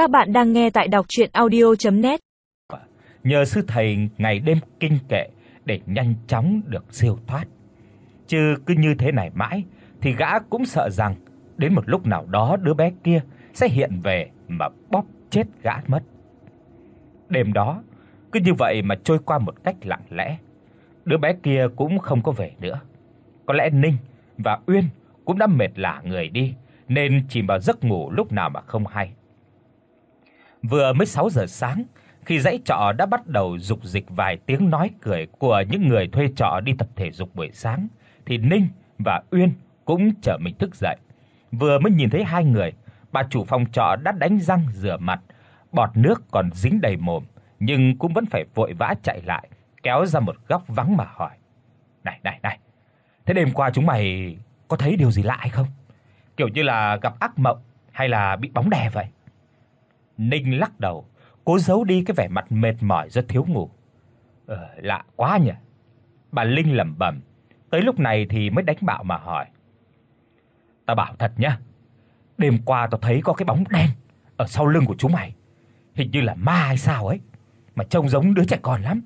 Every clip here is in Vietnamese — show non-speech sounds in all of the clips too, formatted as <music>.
Các bạn đang nghe tại đọc audio net Nhờ sư thầy ngày đêm kinh kệ để nhanh chóng được siêu thoát. Chứ cứ như thế này mãi, thì gã cũng sợ rằng đến một lúc nào đó đứa bé kia sẽ hiện về mà bóp chết gã mất. Đêm đó, cứ như vậy mà trôi qua một cách lặng lẽ. Đứa bé kia cũng không có về nữa. Có lẽ Ninh và Uyên cũng đã mệt lả người đi, nên chìm vào giấc ngủ lúc nào mà không hay. Vừa mới 6 giờ sáng, khi dãy trọ đã bắt đầu dục dịch vài tiếng nói cười của những người thuê trọ đi tập thể dục buổi sáng, thì Ninh và Uyên cũng trở mình thức dậy. Vừa mới nhìn thấy hai người, bà chủ phòng trọ đã đánh răng rửa mặt, bọt nước còn dính đầy mồm, nhưng cũng vẫn phải vội vã chạy lại, kéo ra một góc vắng mà hỏi: "Này này này, thế đêm qua chúng mày có thấy điều gì lạ hay không? Kiểu như là gặp ác mộng hay là bị bóng đè vậy?" Ninh lắc đầu, cố giấu đi cái vẻ mặt mệt mỏi do thiếu ngủ. "Ờ, lạ quá nhỉ." Bà Linh lẩm bẩm, tới lúc này thì mới đánh bạo mà hỏi: "Ta bảo thật nhá, đêm qua tao thấy có cái bóng đen ở sau lưng của chúng mày, hình như là ma hay sao ấy, mà trông giống đứa trẻ con lắm,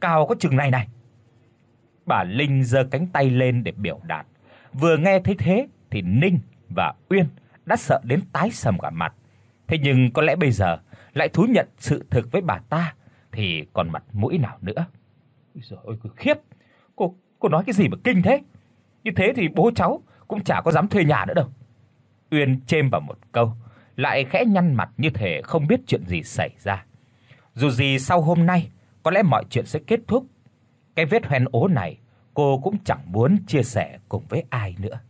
cao có chừng này này." Bà Linh giơ cánh tay lên để biểu đạt. Vừa nghe thấy thế thì Ninh và Uyên đã sợ đến tái sầm cả mặt. Thế nhưng có lẽ bây giờ lại thú nhận sự thực với bà ta thì còn mặt mũi nào nữa. Ôi giời ơi, khiếp. Cô cô nói cái gì mà kinh thế? Như thế thì bố cháu cũng chả có dám thuê nhà nữa đâu. Uyên chêm vào một câu, lại khẽ nhăn mặt như thể không biết chuyện gì xảy ra. Dù gì sau hôm nay, có lẽ mọi chuyện sẽ kết thúc. Cái vết hoen ố này cô cũng chẳng muốn chia sẻ cùng với ai nữa.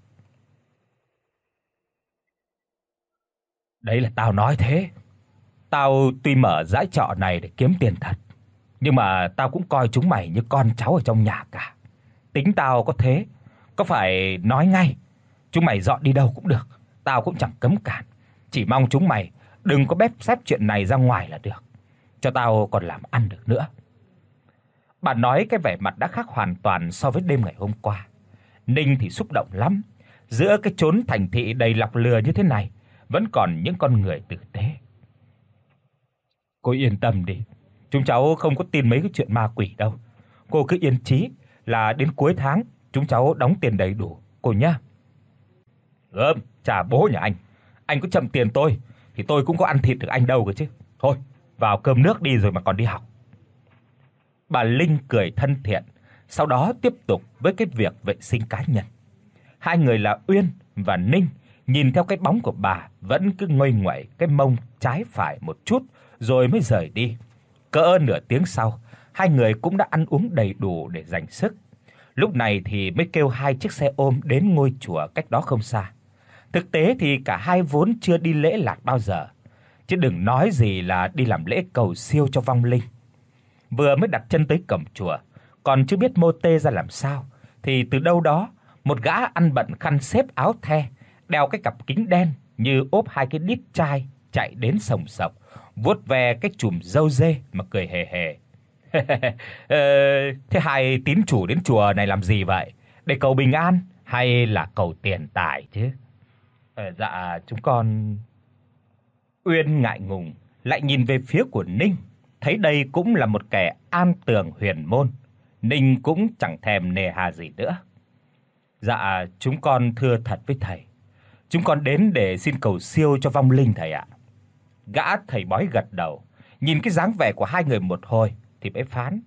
Đấy là tao nói thế. Tao tuy mở dãy trọ này để kiếm tiền thật, nhưng mà tao cũng coi chúng mày như con cháu ở trong nhà cả. Tính tao có thế, có phải nói ngay, chúng mày dọn đi đâu cũng được, tao cũng chẳng cấm cản, chỉ mong chúng mày đừng có bép xếp chuyện này ra ngoài là được, cho tao còn làm ăn được nữa. Bà nói cái vẻ mặt đã khác hoàn toàn so với đêm ngày hôm qua. Ninh thì xúc động lắm, giữa cái chốn thành thị đầy lọc lừa như thế này, vẫn còn những con người tử tế. Cô yên tâm đi, chúng cháu không có tin mấy cái chuyện ma quỷ đâu. Cô cứ yên chí là đến cuối tháng chúng cháu đóng tiền đầy đủ cô nhá. Gớm, trả bố nhà anh. Anh có chậm tiền tôi thì tôi cũng có ăn thịt được anh đâu cơ chứ. Thôi, vào cơm nước đi rồi mà còn đi học. Bà Linh cười thân thiện, sau đó tiếp tục với cái việc vệ sinh cá nhân. Hai người là Uyên và Ninh nhìn theo cái bóng của bà vẫn cứ ngoây ngoậy cái mông trái phải một chút rồi mới rời đi. Cỡ nửa tiếng sau, hai người cũng đã ăn uống đầy đủ để dành sức. Lúc này thì mới kêu hai chiếc xe ôm đến ngôi chùa cách đó không xa. Thực tế thì cả hai vốn chưa đi lễ lạc bao giờ, chứ đừng nói gì là đi làm lễ cầu siêu cho vong linh. Vừa mới đặt chân tới cổng chùa, còn chưa biết mô tê ra làm sao thì từ đâu đó, một gã ăn bận khăn xếp áo the, đeo cái cặp kính đen như ốp hai cái đít chai chạy đến sồng sọc vuốt ve cái chùm râu dê mà cười hề hề. <laughs> ờ, thế hai tín chủ đến chùa này làm gì vậy? Để cầu bình an hay là cầu tiền tài chứ? Ờ, dạ chúng con Uyên ngại ngùng lại nhìn về phía của Ninh, thấy đây cũng là một kẻ an tường huyền môn, Ninh cũng chẳng thèm nề hà gì nữa. Dạ chúng con thưa thật với thầy, chúng con đến để xin cầu siêu cho vong linh thầy ạ. Gã thầy bói gật đầu, nhìn cái dáng vẻ của hai người một hồi thì mới phán: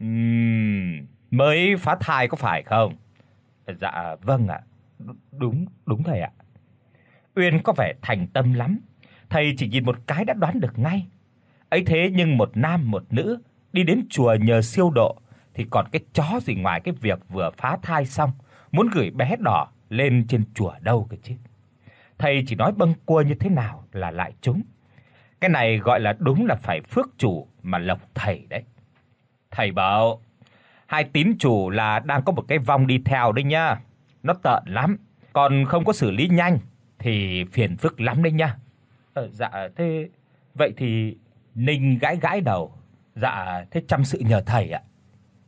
"Ừm, mới phá thai có phải không?" "Dạ vâng ạ." "Đúng, đúng thầy ạ." Uyên có vẻ thành tâm lắm, thầy chỉ nhìn một cái đã đoán được ngay. Ấy thế nhưng một nam một nữ đi đến chùa nhờ siêu độ thì còn cái chó gì ngoài cái việc vừa phá thai xong muốn gửi bé đỏ lên trên chùa đâu cơ chứ. Thầy chỉ nói bâng quơ như thế nào là lại trúng. Cái này gọi là đúng là phải phước chủ mà lộc thầy đấy. Thầy bảo hai tín chủ là đang có một cái vong đi theo đấy nhá. Nó tợn lắm, còn không có xử lý nhanh thì phiền phức lắm đấy nhá. Ờ dạ thế vậy thì Ninh gãi gãi đầu. Dạ thế chăm sự nhờ thầy ạ.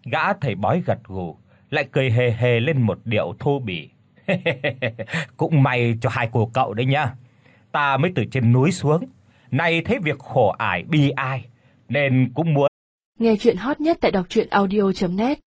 Gã thầy bói gật gù, lại cười hề hề lên một điệu thô bỉ. <laughs> Cũng may cho hai cô cậu đấy nhá. Ta mới từ trên núi xuống, Nay thấy việc khổ ải bi ai nên cũng muốn Nghe chuyện hot nhất tại đọc audio net